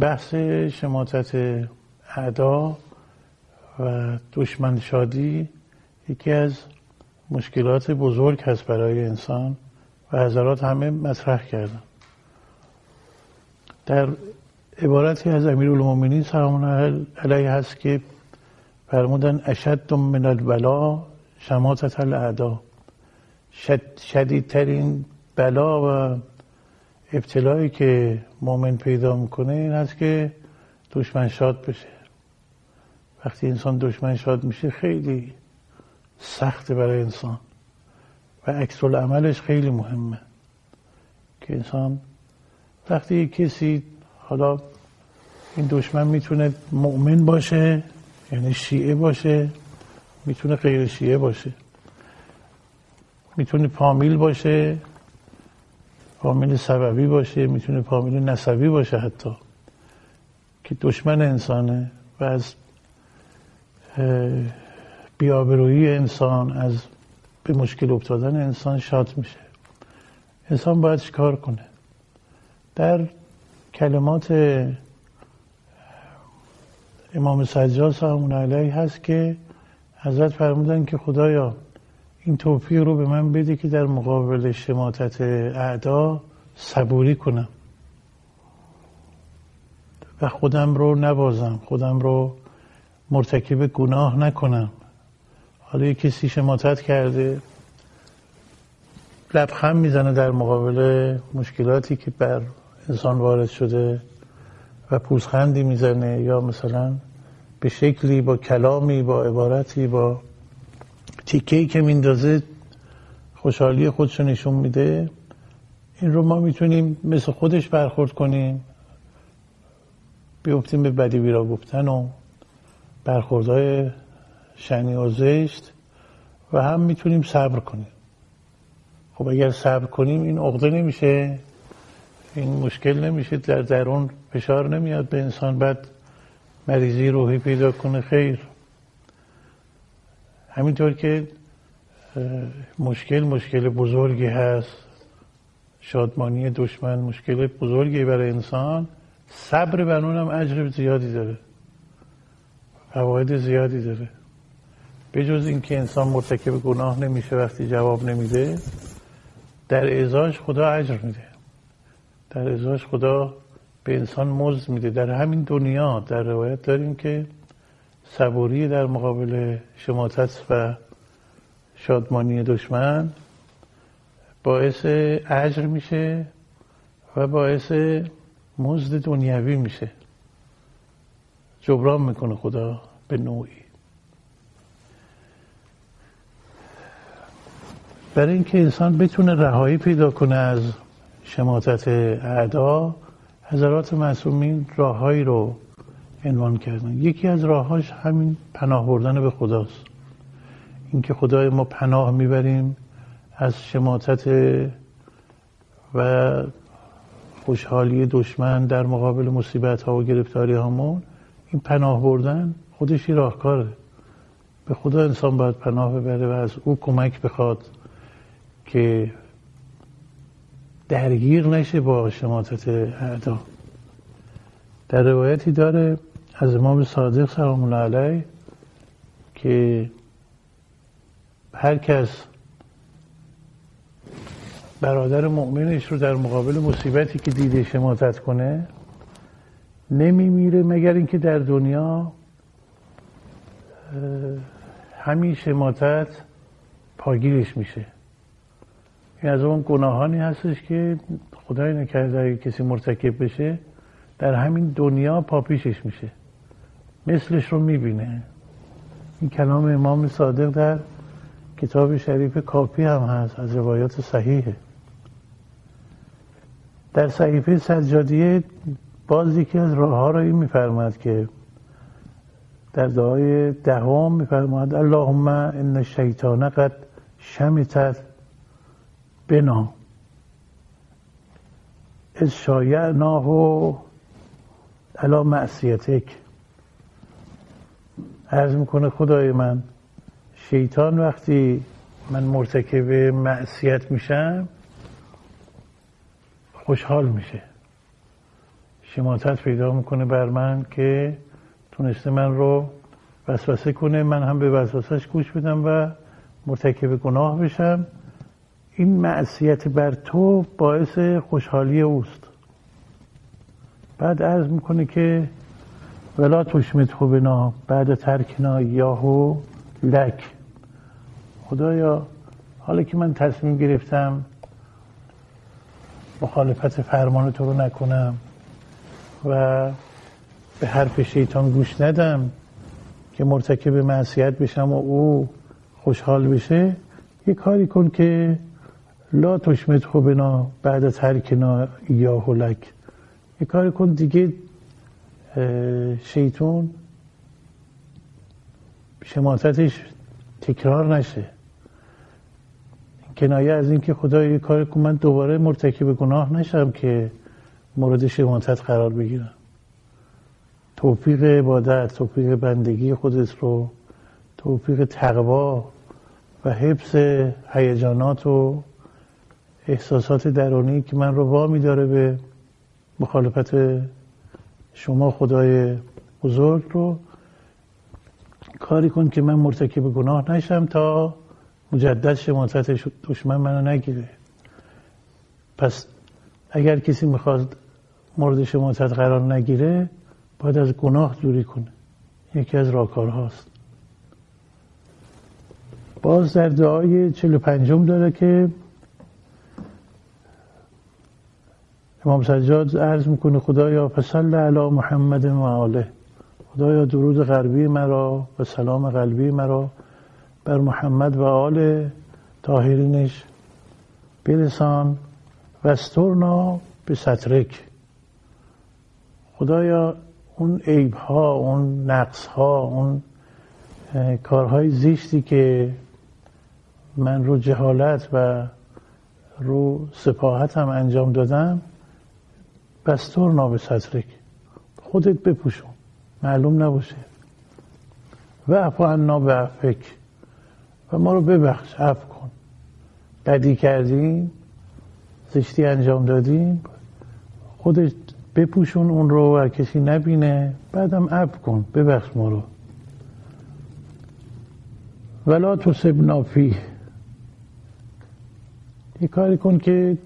بحث شماتت اعدا و دشمن شادی یکی از مشکلات بزرگ هست برای انسان و حضرات همه مطرح کردن. در عبارتی از امیر المومنین سلام علیه هست که فرمودن اشد من البلا شماتت الاعدا. شد شدیدترین بلا و ابتلایی که مؤمن پیدا می‌کنه این هست که دشمن شاد بشه. وقتی انسان دشمن شاد میشه خیلی سخته برای انسان. و عکس عملش خیلی مهمه که انسان وقتی کسی حالا این دشمن می‌تونه مؤمن باشه یعنی شیعه باشه می‌تونه غیر شیعه باشه. می‌تونه پامیل باشه. پامیل سببی باشه می‌تونه پامیل نسبی باشه حتی که دشمن انسانه و از بیابرویی انسان از به مشکل افتادن انسان شاد میشه. انسان باید چیکار کنه؟ در کلمات امام سجاد سلام علیه هست که حضرت فرمودن که خدایا این توفیق رو به من بده که در مقابل شماتت اعدا صبوری کنم. و خودم رو نبازم خودم رو مرتکب گناه نکنم. حالا یه کسی شماتت کرده لبخند می‌زنه در مقابل مشکلاتی که بر انسان وارد شده و پوزخندی می‌زنه یا مثلا به شکلی با کلامی با عبارتی با تیکهی که میندازه خوشحالی خودشو نشون میده. این رو ما می‌تونیم مثل خودش برخورد کنیم. بیفتیم به بدی بیرا گفتن و برخوردهای شنی و زشت و هم می‌تونیم صبر کنیم. خب اگر صبر کنیم این عقده نمیشه این مشکل نمیشه در درون فشار نمیاد به انسان بعد مریضی روحی پیدا کنه. خیر. همینطور که مشکل مشکل بزرگی هست شادمانی دشمن مشکل بزرگی برای انسان صبر بر اونم اجر زیادی داره فواید زیادی داره. به جز اینکه انسان مرتکب گناه نمیشه وقتی جواب نمیده در ازاش خدا اجر میده. در ازاش خدا به انسان مزد میده. در همین دنیا در روایت داریم که صبوری در مقابل شماتت و شادمانی دشمن باعث اجر میشه و باعث مزد دنیوی میشه. جبران می‌کنه خدا به نوعی. برای اینکه انسان بتونه رهایی پیدا کنه از شماتت اعدا حضرات معصومین راههایی رو عنوان کردن. یکی از راههاش همین پناه بردن به خداست. اینکه خدای ما پناه می‌بریم از شماتت و خوشحالی دشمن در مقابل مصیبت ها و گرفتاری هامون این پناه بردن خودش راهکاره. به خدا انسان باید پناه ببره و از او کمک بخواد که درگیر نشه با شماتت اعدا در روایتی داره از امام صادق سلام الله علیه که هر کس برادر مؤمنش رو در مقابل مصیبتی که دیده شماتت کنه نمیمیره مگر اینکه در دنیا همین شماتت پاگیرش میشه. این از اون گناهانی هستش که خدای نکرده اگه کسی مرتکب بشه در همین دنیا پاپیشش میشه. مثلش رو می‌بینه. این کلام امام صادق در کتاب شریف کافی هم هست از روایات صحیحه. در صحیفه سجادیه باز یکی از راه ها را این میفرماد که در دعای دهم میفرماد اللهم ان الشیطان قد شمتت بنا. از شایعناه علا معصیتک. عرض می‌کنه خدای من شیطان وقتی من مرتکب معصیت میشم خوشحال میشه. شماتت پیدا می‌کنه بر من که تونسته من رو وسوسه کنه من هم به وسوسش گوش بدم و مرتکب گناه بشم. این معصیت بر تو باعث خوشحالی اوست. بعد عرض می‌کنه که ولا تشمت بنا بعد ترکنا یاهو لک. خدایا حالا که من تصمیم گرفتم مخالفت فرمان تو رو نکنم و به حرف شیطان گوش ندم که مرتکب معصیت بشم و او خوشحال بشه یه کاری کن که لا تشمت خوبنا بعد ترکنا یا هلک یه کاری کن دیگه شیطون شماتتش تکرار نشه. کنایه از اینکه خدا یه کاری کن من دوباره مرتکب گناه نشم که مورد شماتت قرار بگیرم. توفیق عبادت توفیق بندگی خودت رو توفیق تقوا و حفظ هیجانات و احساسات درونی که من رو وامی داره به مخالفت شما خدای بزرگ رو کاری کن که من مرتکب گناه نشم تا مجدد شماتت دشمن منو نگیره. پس اگر کسی می‌خواد مورد شماتت قرار نگیره باید از گناه دوری کنه. یکی از راکارهاست باز در دعای چلو پنجم داره که امام سجاد عرض می‌کنه خدایا فصل علی محمد و آله. خدایا درود غربی مرا و سلام قلبی مرا بر محمد و آل طاهرینش. برسان و استرنا به سترک. خدایا اون عیب ها اون نقص ها اون کارهای زیشتی که من رو جهالت و رو سپاهت هم انجام دادم بستور ناب سترک خودت بپوشون. معلوم نباشه. و افا انا به افک و ما رو ببخش عفو کن. بدی کردیم زشتی انجام دادیم. خودت بپوشون اون رو و کسی نبینه. بعدم عفو کن. ببخش ما رو. ولا تو نافی یه کاری کن که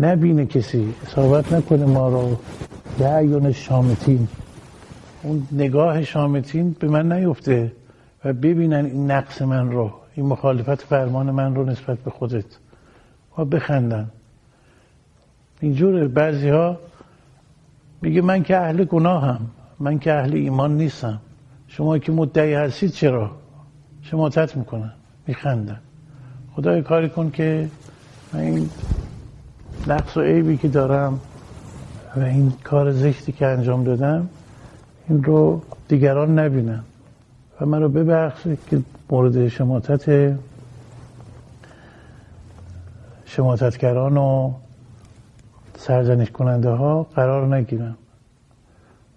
نبینه کسی اصابت نکنه ما رو. به عیون شامتین. اون نگاه شامتین به من نیفته و ببینن این نقص من رو این مخالفت فرمان من رو نسبت به خودت. و بخندن. اینجور بعضی ها میگه من که اهل گناهم من که اهل ایمان نیستم. شما که مدعی هستید چرا؟ شماتت می‌کنن. میخندن. خدای کاری کن که من این نقص و عیبی که دارم و این کار زشتی که انجام دادم این رو دیگران نبینم. و من رو ببخشید که مورد شماتت شماتتگران و سرزنش کننده ها قرار نگیرم.